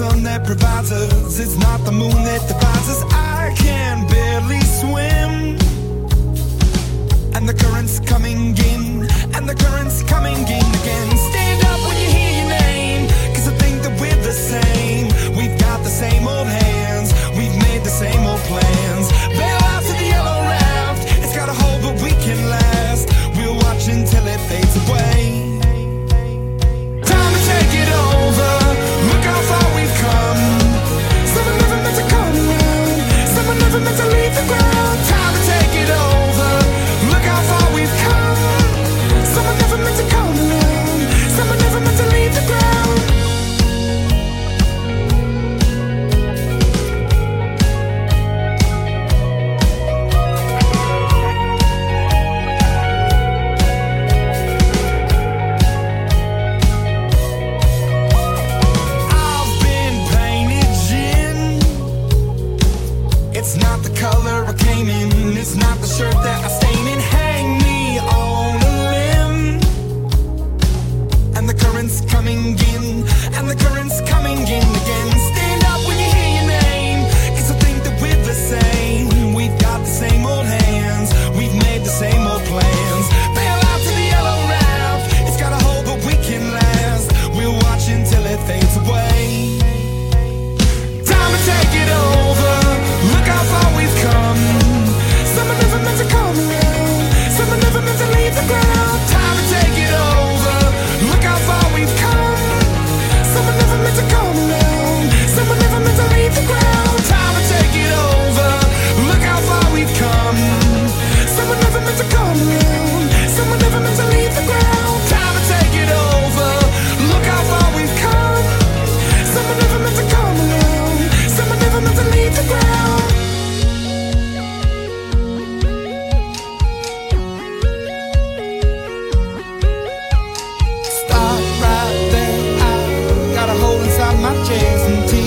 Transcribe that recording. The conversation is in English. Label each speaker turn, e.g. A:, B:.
A: sun that provides us, it's not the moon that divides us. I can barely swim, and the current's coming in, and the current's not the color I came in. It's not the shirt that I stain in. Hang me on a limb. And the current's coming in. And the current's coming in again. Stand up when you hear your name. It's a thing that we're the same. got my chance